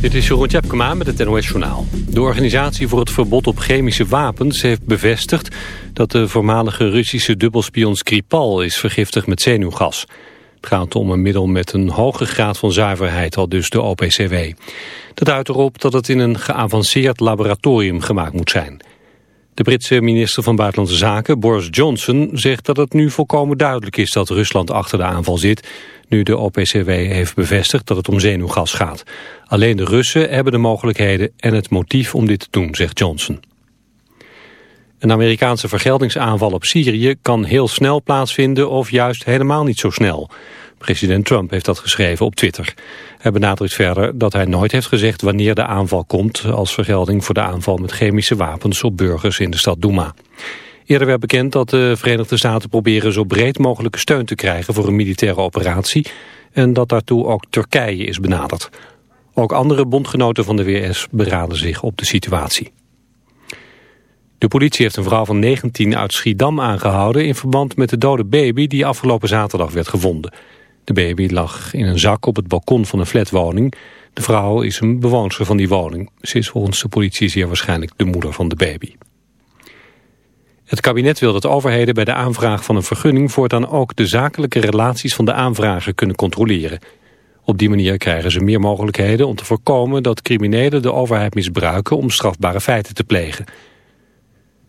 Dit is Jeroen Tjepkema met het NOS Journaal. De organisatie voor het verbod op chemische wapens heeft bevestigd... dat de voormalige Russische dubbelspion Skripal is vergiftigd met zenuwgas. Het gaat om een middel met een hoge graad van zuiverheid, al dus de OPCW. Dat duidt erop dat het in een geavanceerd laboratorium gemaakt moet zijn. De Britse minister van Buitenlandse Zaken, Boris Johnson, zegt dat het nu volkomen duidelijk is dat Rusland achter de aanval zit, nu de OPCW heeft bevestigd dat het om zenuwgas gaat. Alleen de Russen hebben de mogelijkheden en het motief om dit te doen, zegt Johnson. Een Amerikaanse vergeldingsaanval op Syrië kan heel snel plaatsvinden of juist helemaal niet zo snel. President Trump heeft dat geschreven op Twitter. Hij benadrukt verder dat hij nooit heeft gezegd wanneer de aanval komt... als vergelding voor de aanval met chemische wapens op burgers in de stad Douma. Eerder werd bekend dat de Verenigde Staten proberen zo breed mogelijke steun te krijgen voor een militaire operatie... en dat daartoe ook Turkije is benaderd. Ook andere bondgenoten van de WS beraden zich op de situatie. De politie heeft een vrouw van 19 uit Schiedam aangehouden... in verband met de dode baby die afgelopen zaterdag werd gevonden. De baby lag in een zak op het balkon van een flatwoning. De vrouw is een bewoonster van die woning. Ze is volgens de politie zeer waarschijnlijk de moeder van de baby. Het kabinet wil dat overheden bij de aanvraag van een vergunning... voortaan ook de zakelijke relaties van de aanvrager kunnen controleren. Op die manier krijgen ze meer mogelijkheden om te voorkomen... dat criminelen de overheid misbruiken om strafbare feiten te plegen.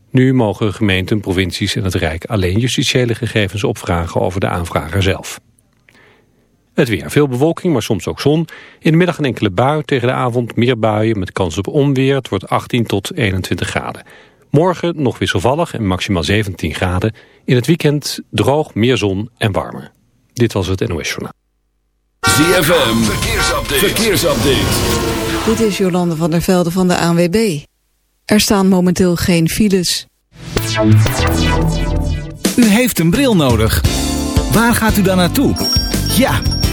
Nu mogen gemeenten, provincies en het Rijk alleen justitiële gegevens opvragen over de aanvrager zelf. Het weer. Veel bewolking, maar soms ook zon. In de middag een enkele bui. Tegen de avond meer buien met kans op onweer. Het wordt 18 tot 21 graden. Morgen nog wisselvallig en maximaal 17 graden. In het weekend droog, meer zon en warmer. Dit was het NOS Journaal. ZFM, verkeersupdate. verkeersupdate. Dit is Jolande van der Velde van de ANWB. Er staan momenteel geen files. U heeft een bril nodig. Waar gaat u dan naartoe? Ja,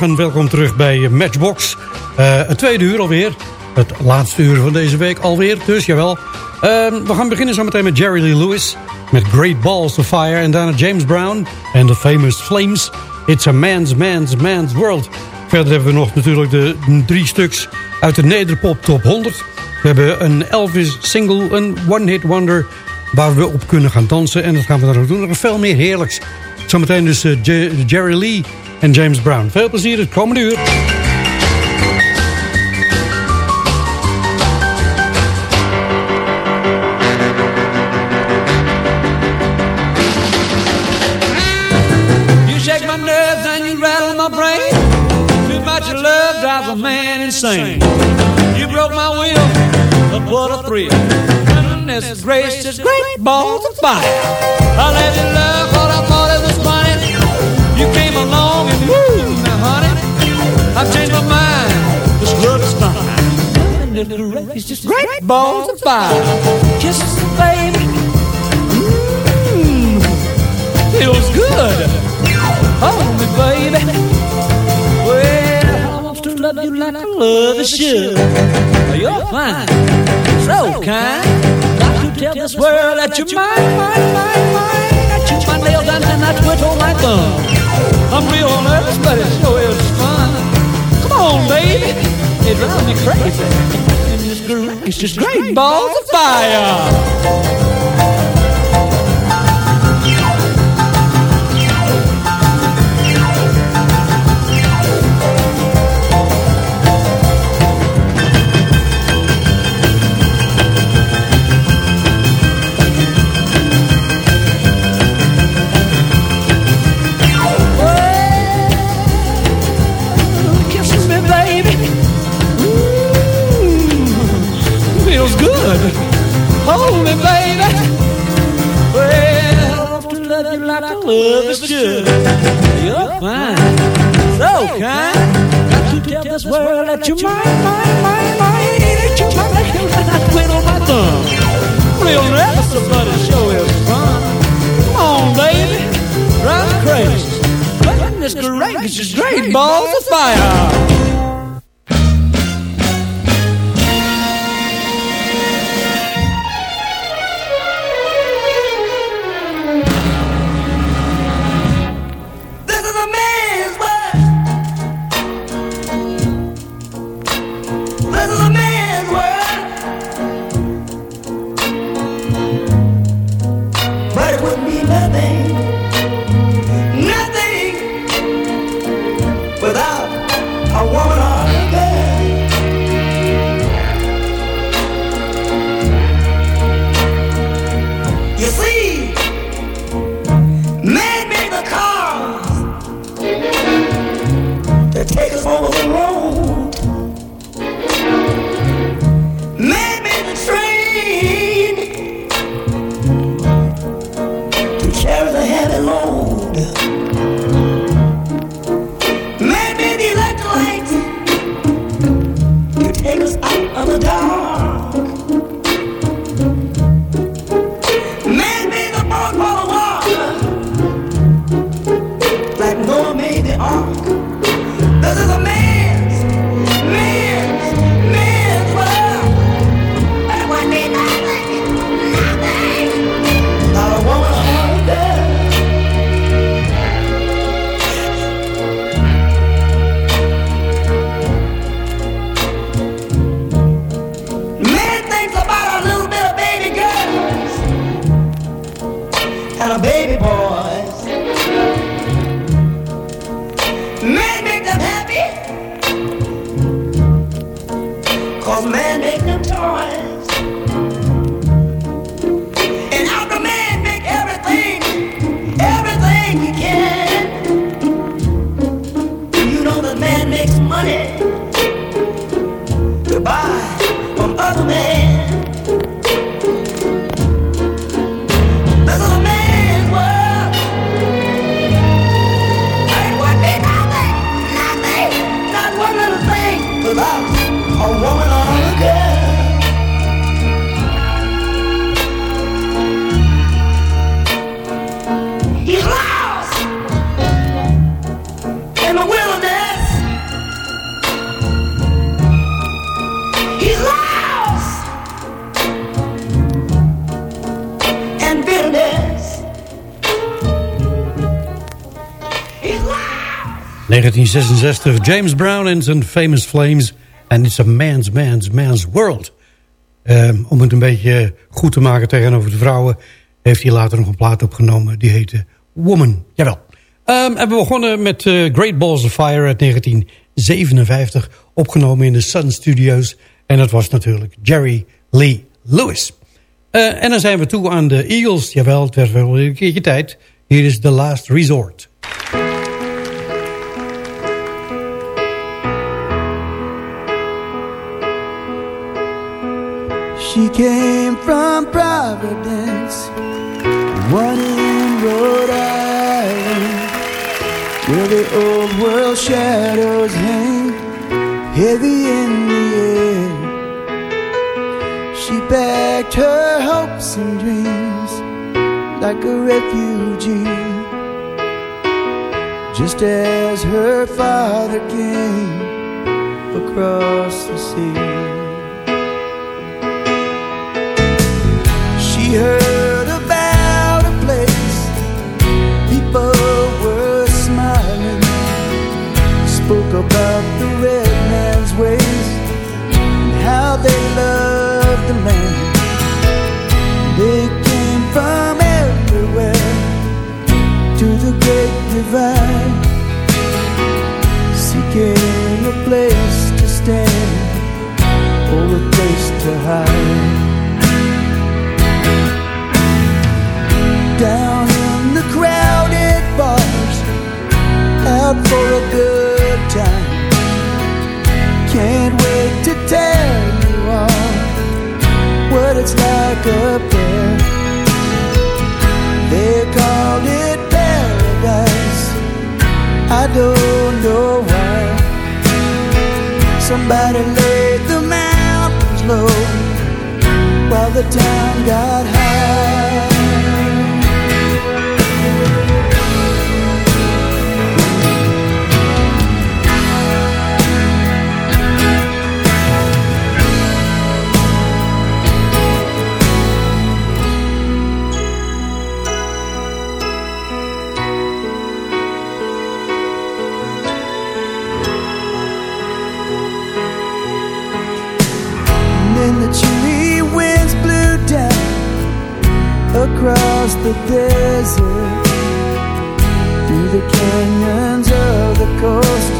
Goedemiddag en welkom terug bij Matchbox. Uh, het tweede uur alweer. Het laatste uur van deze week alweer, dus jawel. Uh, we gaan beginnen zometeen met Jerry Lee Lewis. Met Great Balls of Fire. En daarna James Brown en The Famous Flames. It's a man's, man's, man's world. Verder hebben we nog natuurlijk de drie stuks uit de Nederpop Top 100. We hebben een Elvis single, een one-hit wonder... waar we op kunnen gaan dansen. En dat gaan we dan ook doen. Nog veel meer heerlijks. Zometeen dus uh, Jerry Lee en James Brown. Veel plezier het komende uur. You shake my nerves and you rattle my brain. Too much love drives a man insane. You broke my will, but what a thrill. Goodness gracious, great balls of fire. I let you love what I I've changed my mind. This love is fine. Goodness gracious, great balls of fire. Kisses, baby. Mmm, feels good. Hold me, baby. Well, I want to love you like I love a should. You're fine, so kind. Got to tell this world that you're mine, mine, mine, mine. I chew my nails and then I twiddle my thumb. Crazy. And this girl is just great balls of fire. Like I love is should. You're fine, so kind. Got to tell this world that you're mine, mine, mine, mine. Ain't you my nail and I twiddle my thumb. Real but it sure is fun. Come on, baby, drive me crazy. Goodness gracious, great balls of fire. 1966, James Brown en zijn Famous Flames. En It's a Man's, Man's, Man's World. Ehm, om het een beetje goed te maken tegenover de vrouwen... heeft hij later nog een plaat opgenomen. Die heette Woman. Jawel. Ehm, en we begonnen met eh, Great Balls of Fire uit 1957. Opgenomen in de Sun Studios. En dat was natuurlijk Jerry Lee Lewis. Eh, en dan zijn we toe aan de Eagles. Jawel, het werd wel een keertje tijd. Hier is The Last Resort. She came from Providence, one in Rhode Island, where the old world shadows hang heavy in the air. She packed her hopes and dreams like a refugee, just as her father came across the sea. Heard about a place people were smiling, spoke about the red man's ways and how they loved the land. They came from everywhere to the great divide, seeking a place to stand or a place to hide. Down in the crowded bars, out for a good time. Can't wait to tell you all what it's like up there. They called it paradise. I don't know why. Somebody laid the mountains low while the town got high. Then the chilly winds blew down across the desert, through the canyons of the coast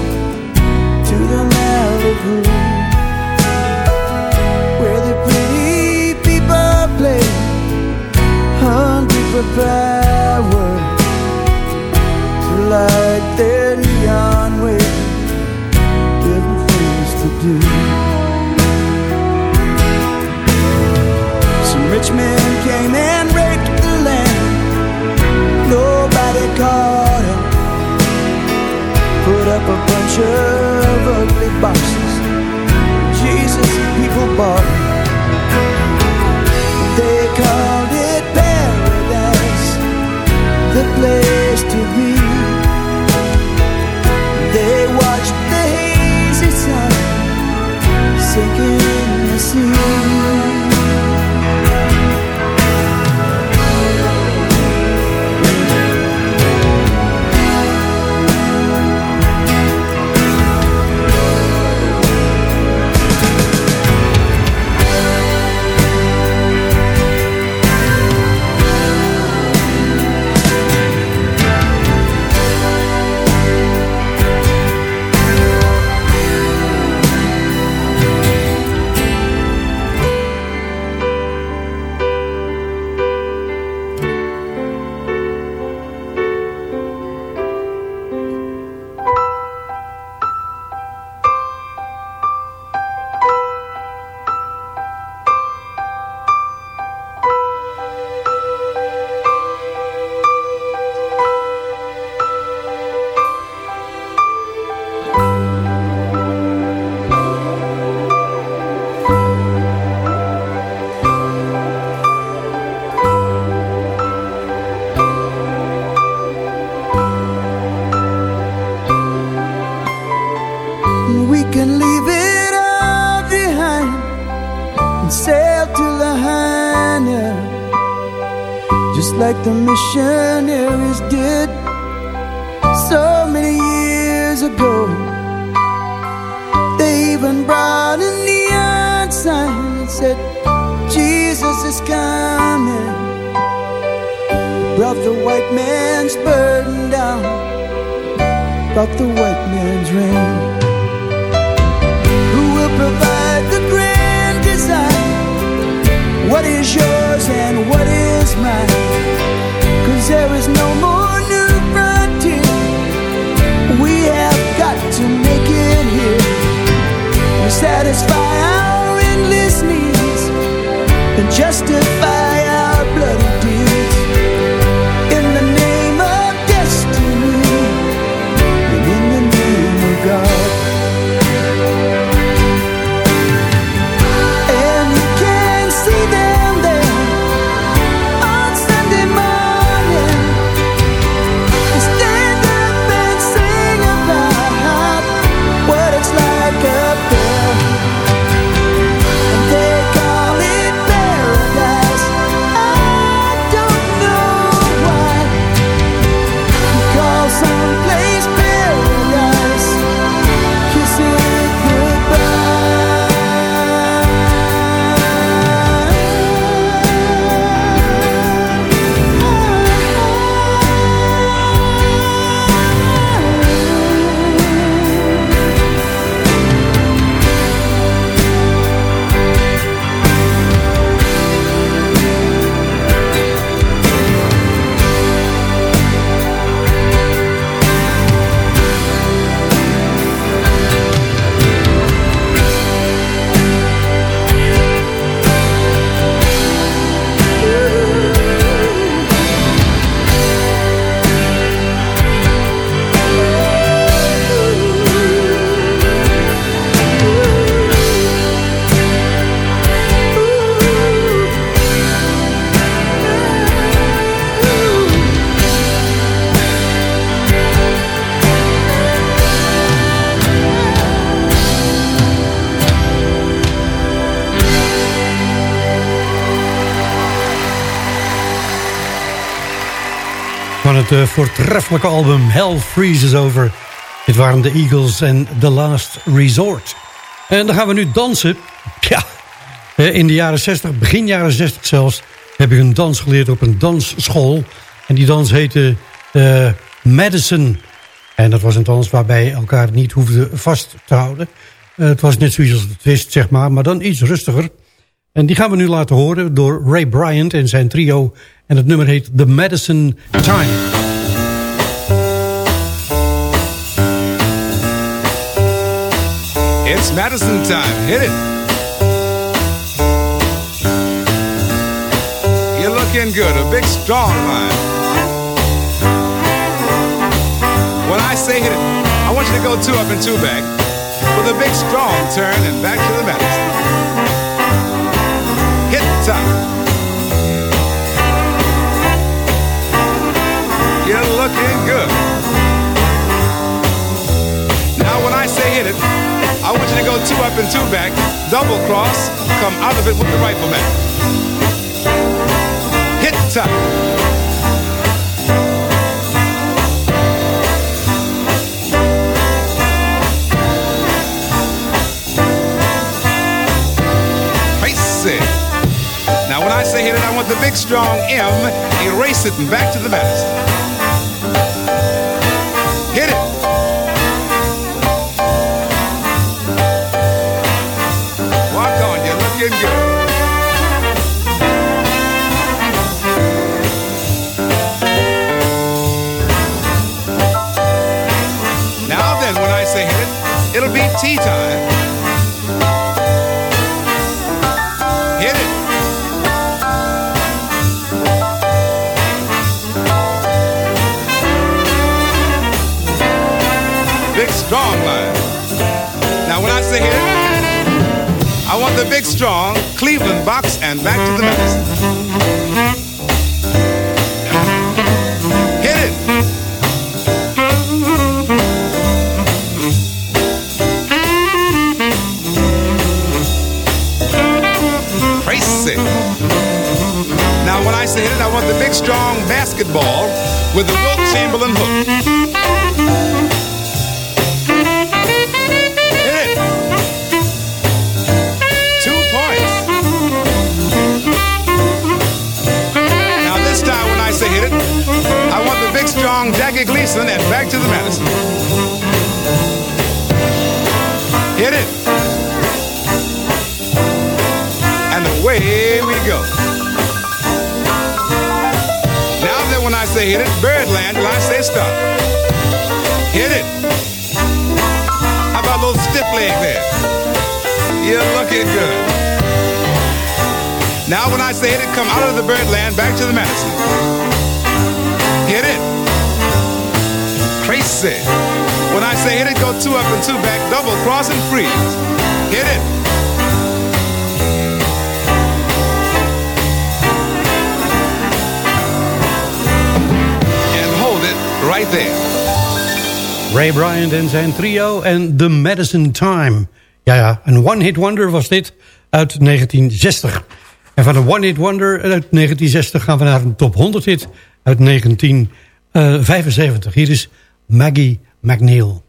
to the Malibu, where the pretty people play, hungry for power, to light their neon way, little things to do. Came and raped the land. Nobody caught him. Put up a bunch of ugly boxes. Jesus, people bought him. They called it paradise, the place to be. They watched the hazy sun sinking in the sea. Justify our het eh, voortreffelijke album Hell Freezes Over. Dit waren de Eagles en The Last Resort. En dan gaan we nu dansen. Ja, eh, in de jaren 60, begin jaren 60 zelfs... heb ik een dans geleerd op een dansschool. En die dans heette eh, Madison. En dat was een dans waarbij elkaar niet hoefde vast te houden. Het was net zoiets als de twist, zeg maar, maar dan iets rustiger. En die gaan we nu laten horen door Ray Bryant en zijn trio. En het nummer heet The Madison Time. It's Madison time. Hit it. You're looking good. A big, strong line. When I say hit it, I want you to go two up and two back with a big, strong turn and back to the Madison. Time. You're looking good. Now, when I say hit it, I want you to go two up and two back, double cross, come out of it with the rifleman. Hit time. Want the big strong M, erase it and back to the master. Hit it. Walk on, you're looking good. Now then, when I say hit it, it'll be tea time. Strong line. Now when I say it, I want the big strong Cleveland box and back to the Madison. Hit it. Crazy. Now when I say it, I want the big strong basketball with the Wilt Chamberlain hook. Jackie Gleason and back to the Madison. Hit it. And away we go. Now then when I say hit it, Birdland, till I say stop. Hit it. How about little stiff leg there? You're looking good. Now when I say hit it, come out of the birdland back to the Madison. Crazy. When I say hit it, go two up and two back, double cross and freeze. Hit it. And hold it right there. Ray Bryant en zijn trio en The Medicine Time. Ja, ja, een one-hit wonder was dit uit 1960. En van een one-hit wonder uit 1960 gaan we naar een top 100 hit uit 1975. Hier is Maggie MacNeal.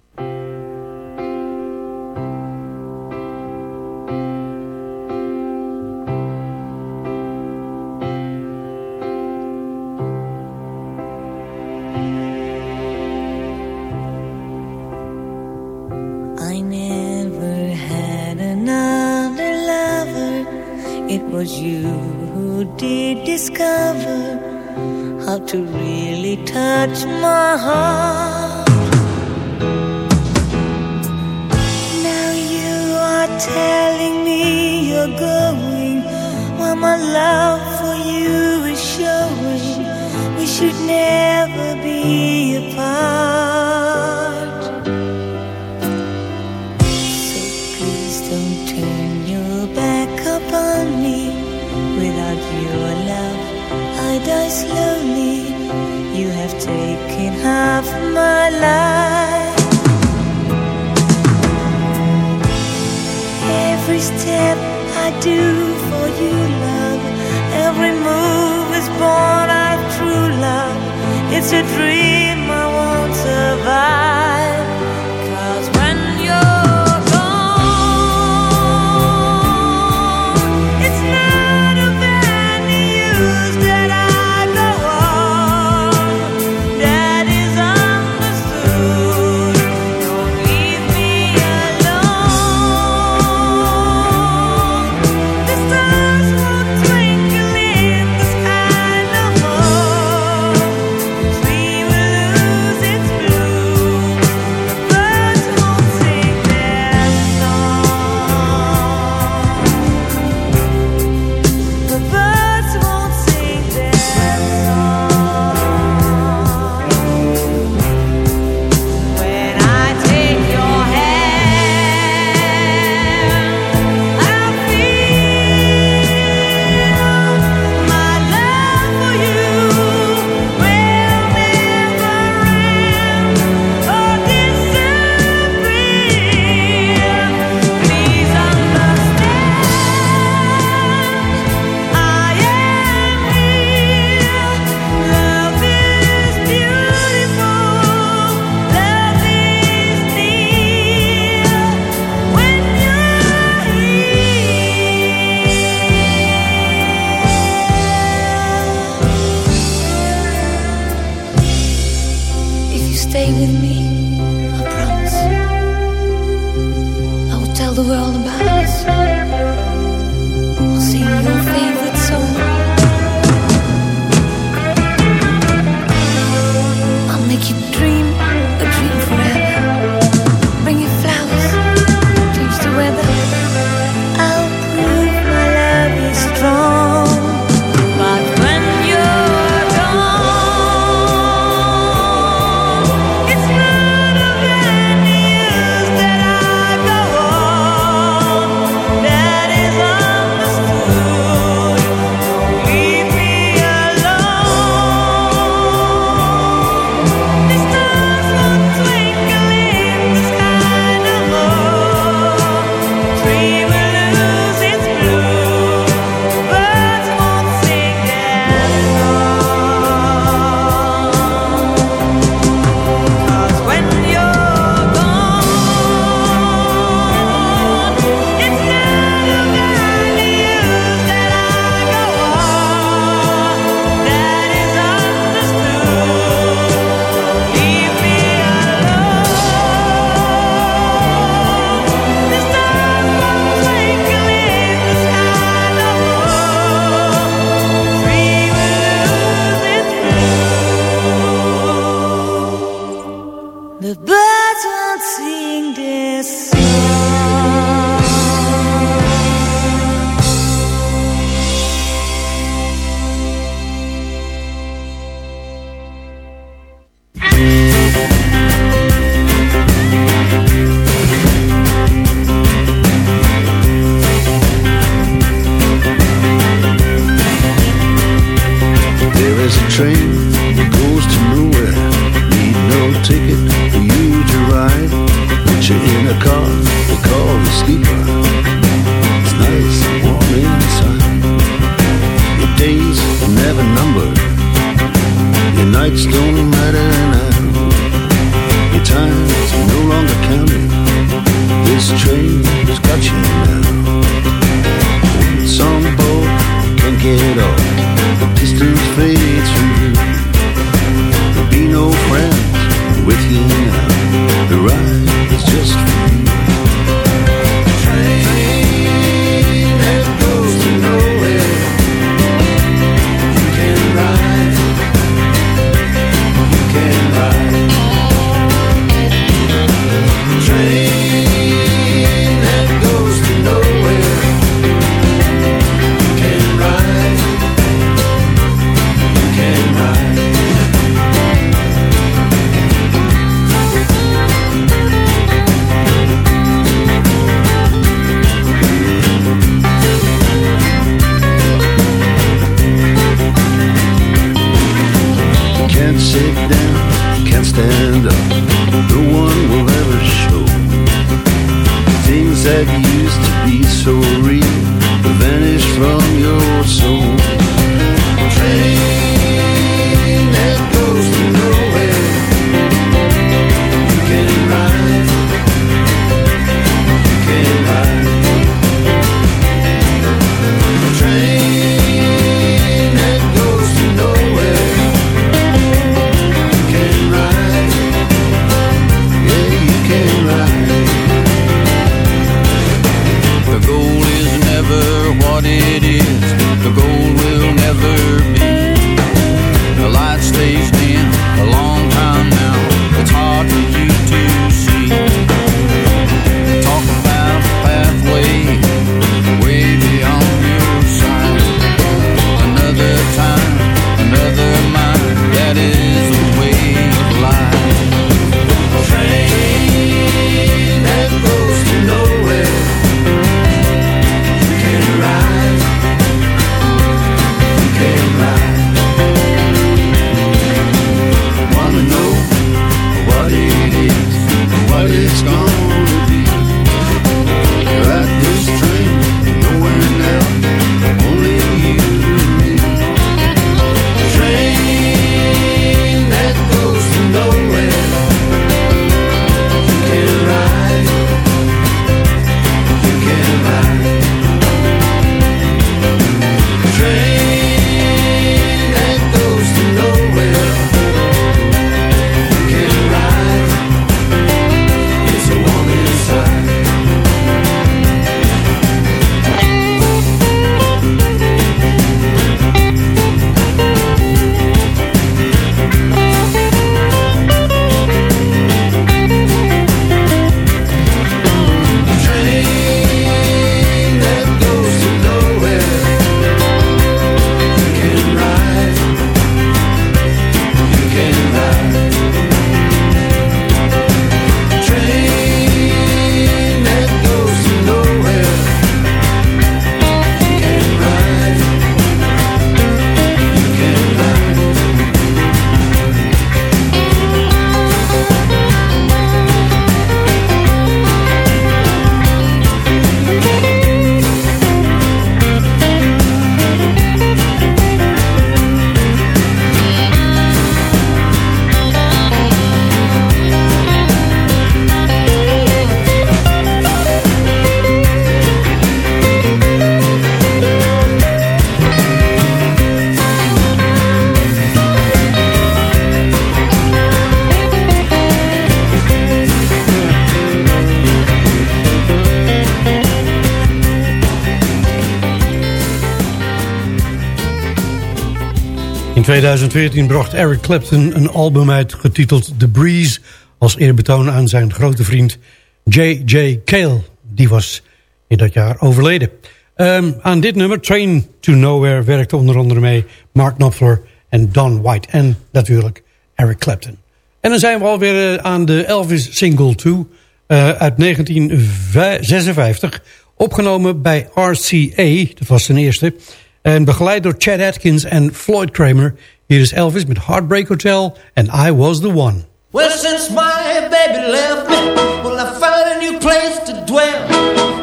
2014 bracht Eric Clapton een album uit getiteld The Breeze... als eerbetoon aan zijn grote vriend J.J. Cale. Die was in dat jaar overleden. Ehm, aan dit nummer, Train to Nowhere, werkte onder andere mee Mark Knopfler en Don White. En natuurlijk Eric Clapton. En dan zijn we alweer eh, aan de Elvis Single 2 eh, uit 1956... opgenomen bij RCA, dat was zijn eerste... En begeleid door Chad Atkins en Floyd Kramer. Hier is Elvis met Heartbreak Hotel en I Was The One. Well, since my baby left me, well, I found a new place to dwell.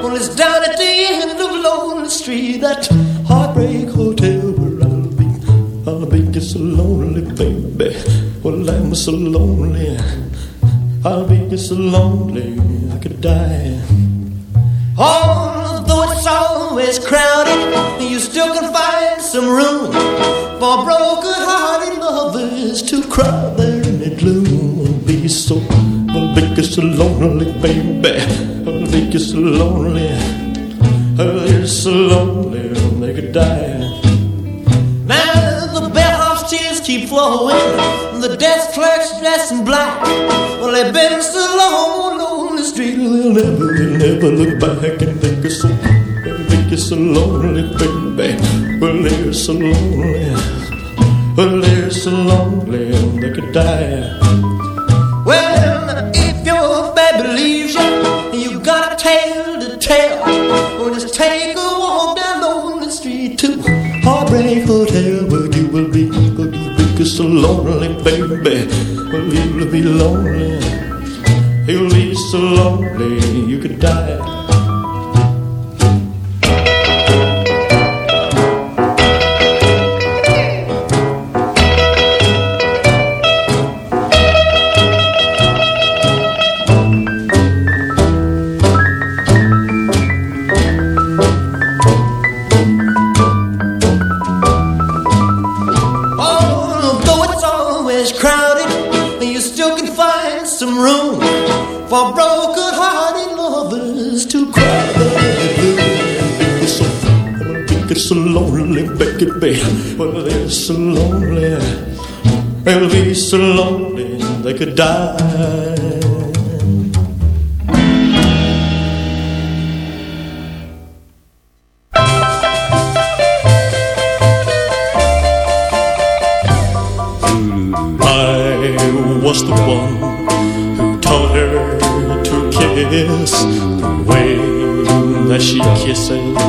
Well, it's down at the end of Lonely Street, that Heartbreak Hotel where I'll be. I'll be a lonely, baby. Well, I'm so lonely. I'll be so lonely, I could die. Although it's always crowded, you still can find some room for broken-hearted lovers to cry there in the gloom. I'll be so, I'll be just so lonely, baby. I'll be just so lonely. I'll so lonely, they could die. Now the bellhop's tears keep flowing, the desk clerk's dressed in black. Well, they've been so long on the street, they'll never, they'll never look back and think it's so, think it's so lonely, baby. Well, they're so lonely, well, they're so lonely, they could die. Well, if your baby leaves you, you got a tale to tell. Well, just take a walk down on the street to Heartbreak Hotel, where you will be, where you will be so lonely, baby. Well, you'll be lonely, you'll be so lonely, you could die. Lonely, be. Well, they're so lonely. They'll be so lonely they could die. I was the one who taught her to kiss the way that she kisses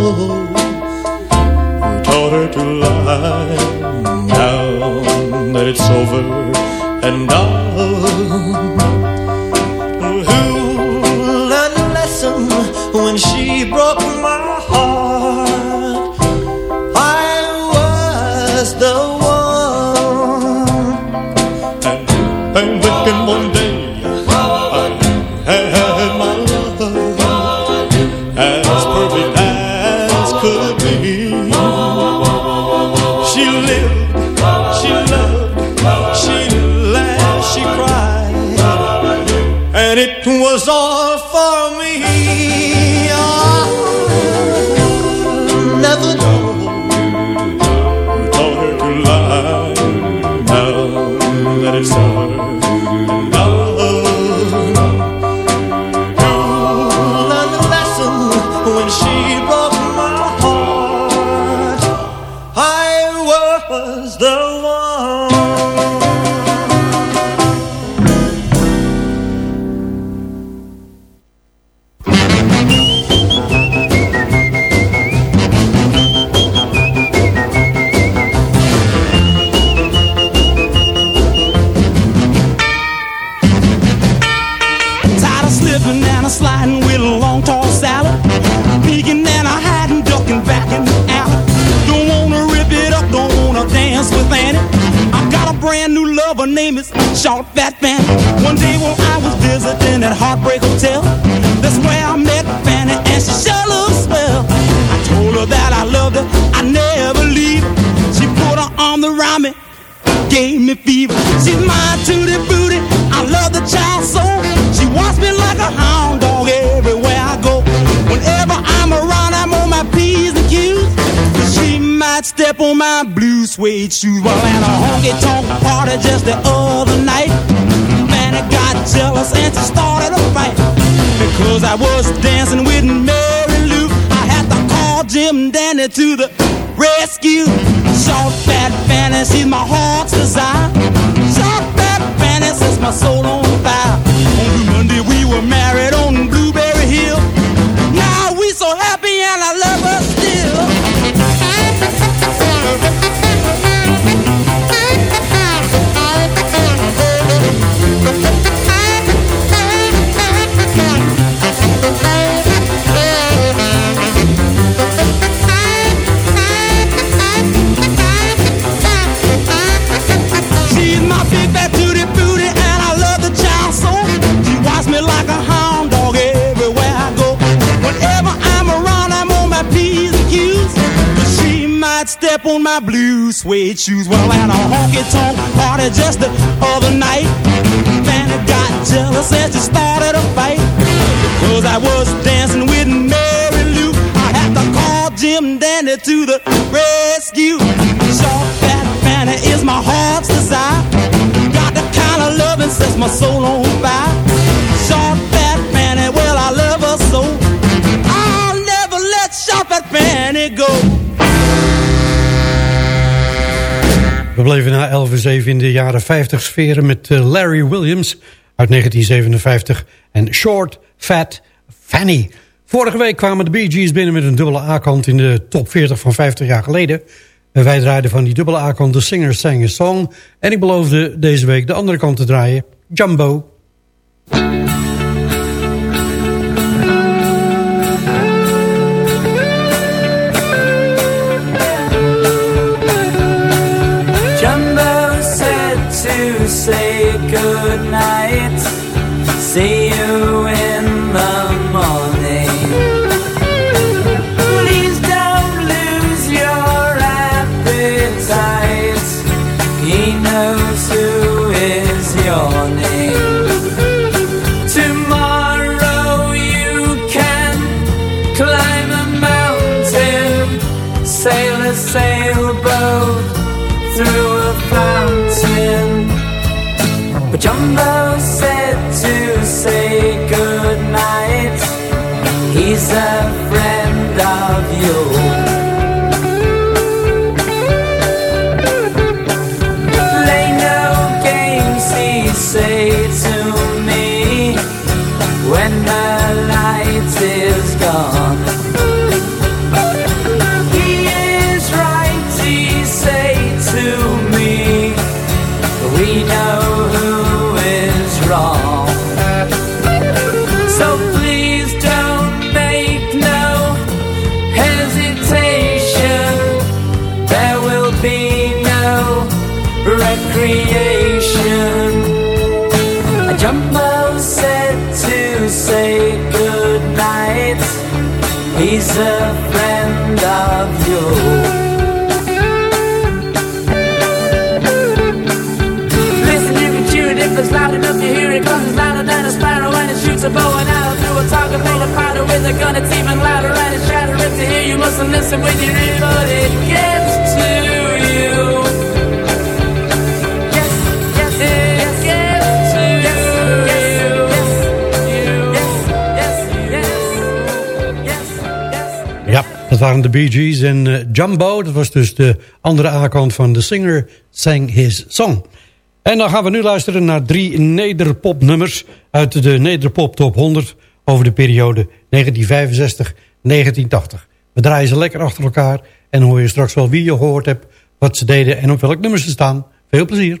who taught her to lie. Now that it's over and done, She's my tutti booty, I love the child so. She wants me like a hound dog everywhere I go. Whenever I'm around, I'm on my P's and Q's. She might step on my blue suede shoes while at a honky tonk party just the other night. Man, I got jealous and she started a fight because I was dancing with Mary Lou. I had to call Jim Dandy to the rescue. Short fat Fanny, she's my heart's desire. My soul on fire. Might step on my blue suede shoes. Well, at a honky tonk party just the other night, Fanny got jealous and she started a fight. Because I was dancing with Mary Lou. I had to call Jim Dandy to the rescue. Short fat Fanny is my heart's desire. Got the kind of loving sets my soul on fire. We bleven na 11 uur 7 in de jaren 50 sferen met eh, Larry Williams uit 1957 en Short Fat Fanny. Vorige week kwamen de Bee Gees binnen met een dubbele A-kant in de top 40 van 50 jaar geleden. En wij draaiden van die dubbele A-kant de Singer Sang a Song. En ik beloofde deze week de andere kant te draaien. Jumbo good night. See you if it's loud enough. You hear it, cause it's louder than a sparrow. And it shoots a bow and arrow through a target full of powder with a gun. It's even louder and it's shattering to hear. You mustn't listen with your ear, but it gets to you. To dat waren de Bee Gees en eh, Jumbo. Dat was dus de andere A-kant van The Singer Sang His Song. En dan gaan we nu luisteren naar drie nederpopnummers... uit de Nederpop Top 100 over de periode 1965-1980. We draaien ze lekker achter elkaar... en hoor je straks wel wie je gehoord hebt... wat ze deden en op welk nummer ze staan. Veel plezier.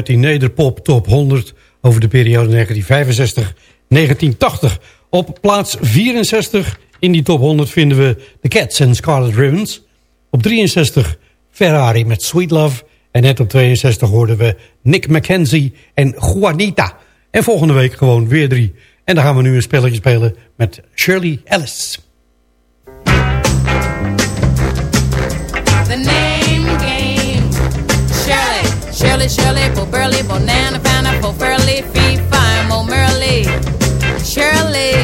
Uit die Nederpop Top 100 over de periode 1965-1980. Op plaats 64 in die top 100 vinden we The Cats en Scarlet Ribbons. Op 63 Ferrari met Sweet Love. En net op 62 hoorden we Nick McKenzie en Juanita. En volgende week gewoon weer drie. En dan gaan we nu een spelletje spelen met Shirley Ellis. The name game. Shirley, Shirley, Shirley, Fana, Bo Furley, Fee, Fine, Mo Merley. Shirley.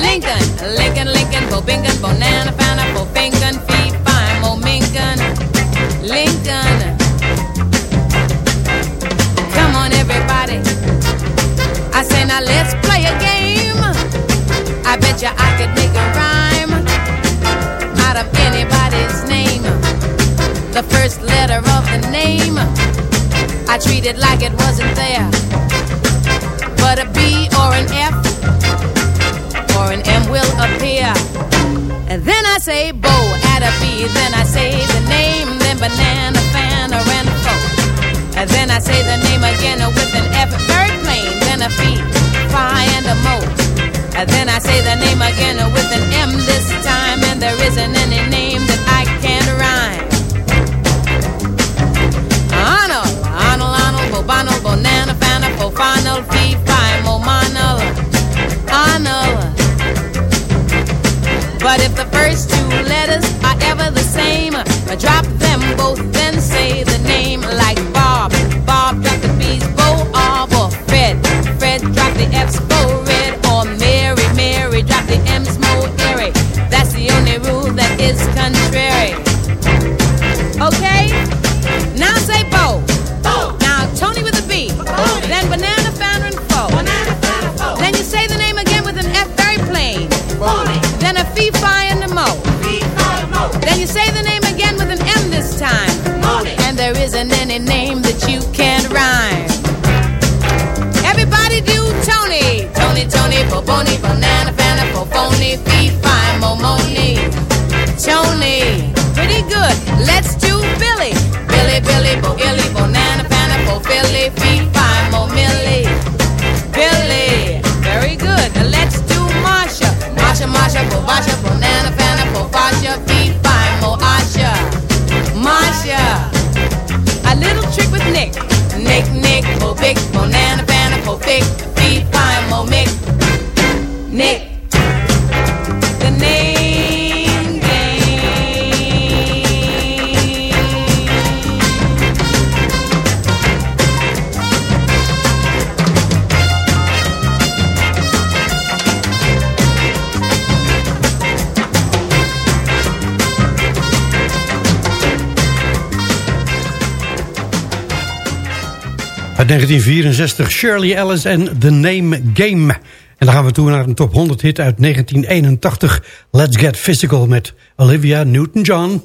Lincoln, Lincoln, Lincoln, Bo Bingon, Bonana, Fana, Bo Fingon, Fee, Fine, Mo Mingon. Lincoln. Come on, everybody. I say now let's play a game. I bet you I could make a rhyme out of anybody's name. The first letter of the name, I treat it like it wasn't there. But a B or an F or an M will appear. And then I say Bo, add a B, then I say the name, then banana, fan, or an And then I say the name again with an F, very plain, then a P, phi, and a mo. And then I say the name again with an M this time, and there isn't any name that I can't rhyme. Bobano, Bonana, Fana, Fofanal, Fee, Fi, Momanal, oh, Arnold. But if the first two letters are ever the same, drop them both, then say the name like Bob. Bob, drop the B's, Bo, or Fred. Fred, drop the F's, And any name that you can't rhyme. Everybody do Tony. Tony, Tony, Boboni, Banana, Fana, Fofoni, Fee, Fi, Momoni. Tony. Pretty good. Let's do Billy. Billy, Billy, Bo Illy, 1964 Shirley Ellis en The Name Game. En dan gaan we toe naar een top 100 hit uit 1981. Let's Get Physical met Olivia Newton-John.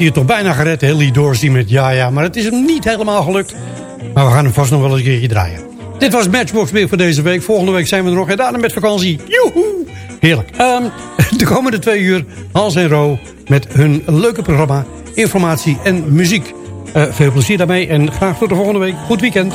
Hij het toch bijna gered, hè, Lee Dorsey met ja ja. Maar het is hem niet helemaal gelukt. Maar we gaan hem vast nog wel eens een keertje draaien. Dit was Matchbox weer voor deze week. Volgende week zijn we er nog en daarna met vakantie. Joehoe! Heerlijk. Ehm, de komende twee uur Hans en Ro met hun leuke programma Informatie en Muziek. Eh, veel plezier daarmee en graag tot de volgende week. Goed weekend.